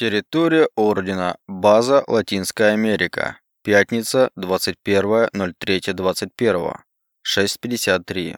Территория Ордена. База Латинская Америка. Пятница, 21.03.21. 6.53.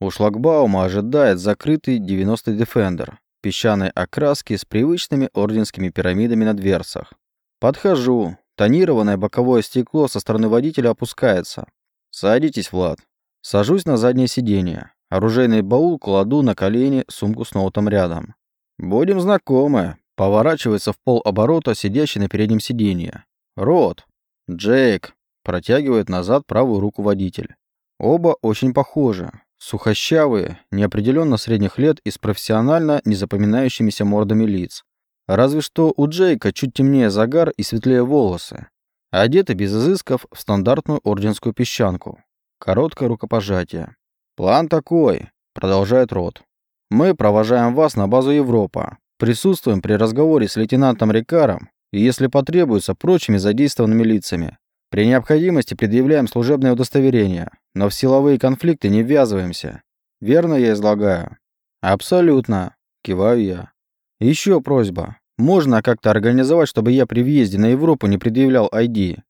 У шлагбаума ожидает закрытый 90-й Defender песчаной окраски с привычными орденскими пирамидами на дверцах. Подхожу. Тонированное боковое стекло со стороны водителя опускается. Садитесь, Влад. Сажусь на заднее сиденье. Оружейный баул кладу на колени, сумку с ноутом рядом. Будем знакомы. Поворачивается в пол оборота сидящий на переднем сиденье. Рот. Джейк. Протягивает назад правую руку водитель. Оба очень похожи. Сухощавые, неопределенно средних лет и с профессионально незапоминающимися мордами лиц. Разве что у Джейка чуть темнее загар и светлее волосы. Одеты без изысков в стандартную орденскую песчанку. Короткое рукопожатие. «План такой», — продолжает Рот. «Мы провожаем вас на базу Европа. Присутствуем при разговоре с лейтенантом Рикаром и, если потребуется, прочими задействованными лицами. При необходимости предъявляем служебное удостоверение, но в силовые конфликты не ввязываемся. Верно я излагаю? Абсолютно, киваю я. Еще просьба. Можно как-то организовать, чтобы я при въезде на Европу не предъявлял ID?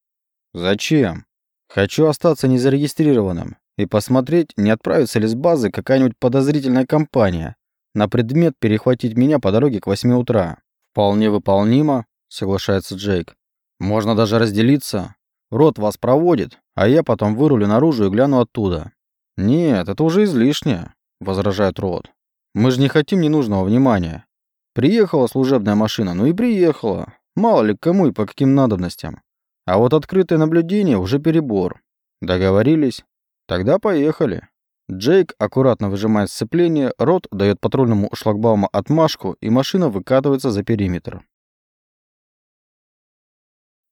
Зачем? Хочу остаться незарегистрированным и посмотреть, не отправится ли с базы какая-нибудь подозрительная компания на предмет перехватить меня по дороге к 8 утра. Вполне выполнимо, соглашается Джейк. Можно даже разделиться. Рот вас проводит, а я потом вырулю наружу и гляну оттуда. Нет, это уже излишне, возражает Рот. Мы же не хотим ненужного внимания. Приехала служебная машина, ну и приехала. Мало ли кому и по каким надобностям. А вот открытое наблюдение уже перебор. Договорились? Тогда поехали. Джейк аккуратно выжимает сцепление, Рот дает патрульному шлагбауму отмашку, и машина выкатывается за периметр.